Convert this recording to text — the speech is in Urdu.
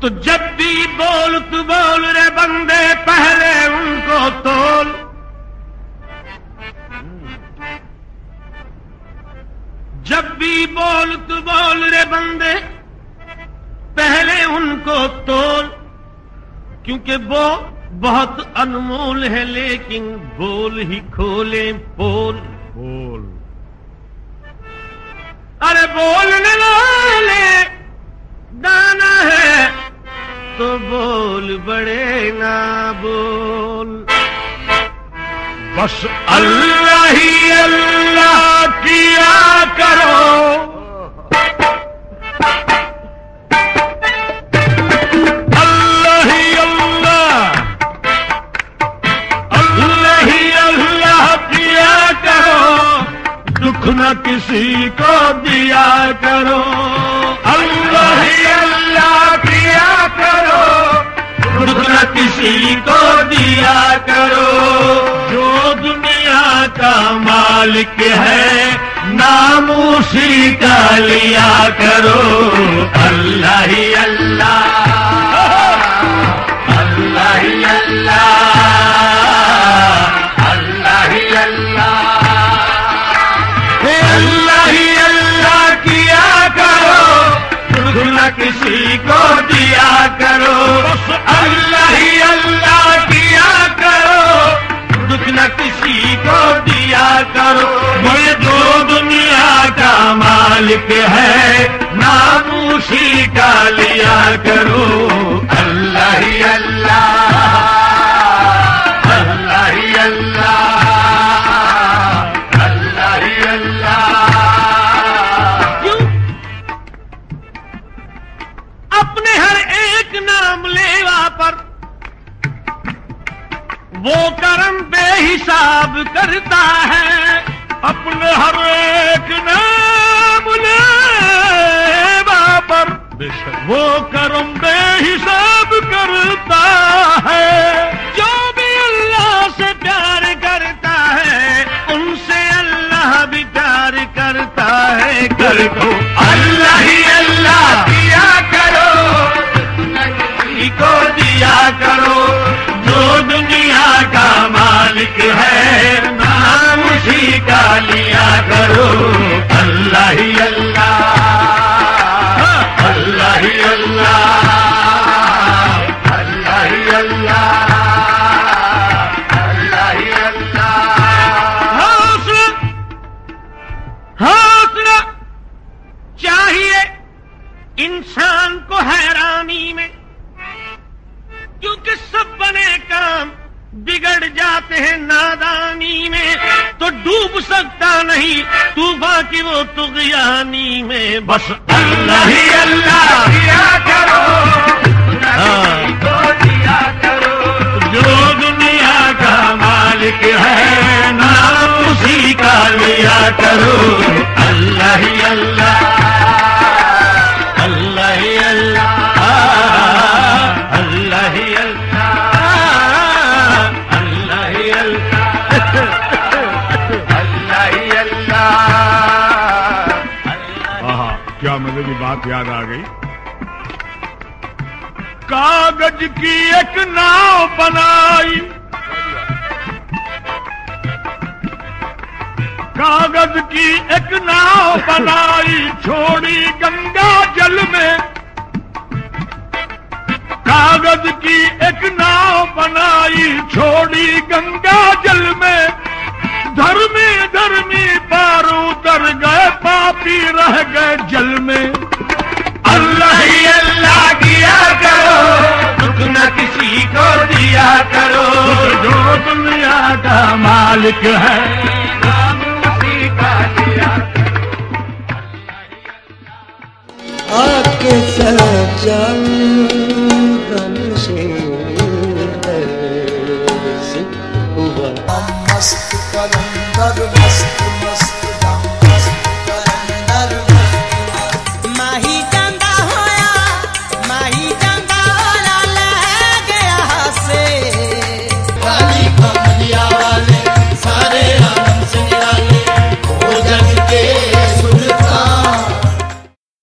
تو جب بھی بول تو بول رے بندے پہلے ان کو تول۔ جب بھی بول تو بول رے بندے پہلے ان کو تول۔ کیونکہ وہ بہت انمول ہے لیکن بول ہی کھولے بول بول ارے بولنے بس اللہ ہی اللہ کیا کرو۔ اللہ اللہ اللہ اللہ کیا کرو۔ دکھ نہ کسی کو دیا کرو۔ اللہ ہی اللہ کیا کرو۔ دکھ نہ کسی کو دیا مالک ہے، نام اسی کا لیا کرو۔ اللہ ہی اللہ۔ اللہ ہی اللہ۔ اللہ ہی اللہ۔ اللہ ہی اللہ کیا کرو؟ دکھ نہ کسی کو دیا کرو۔ اللہ مالک ہے نام اسی کا لیا کرو۔ اللہ ہی اللہ اللہ ہی اللہ اللہ ہی اللہ۔ کیوں؟ اپنے ہر ایک نام لیوا پر وہ کرم بے حساب کرتا ہے، اپنے ہر ایک وہ کرم بے حساب کرتا ہے۔ انسان کو حیرانی میں کیونکہ سب بنے کام بگڑ جاتے ہیں نادانی میں، تو ڈوب سکتا نہیں طوفان کی وہ تغیانی میں۔ بس اللہ ہی اللہ۔ ہاں۔ کیا کرو دیا کرو جو دنیا کا مالک ہے، نام اسی کا لیا کرو۔ اللہ بات یاد آ گئی۔ کاغذ کی ایک ناؤ بنائی۔ کاغذ کی ایک ناؤ بنائی۔ چھوڑی گنگا جل میں۔ کاغذ کی ایک ناؤ بنائی۔ چھوڑی گنگا جل میں۔ دھرمی دھرمی پارو اتر گئے، پاپی رہ گئے جل میں۔ کا مالک ہے۔ سے مست کلندر مست مست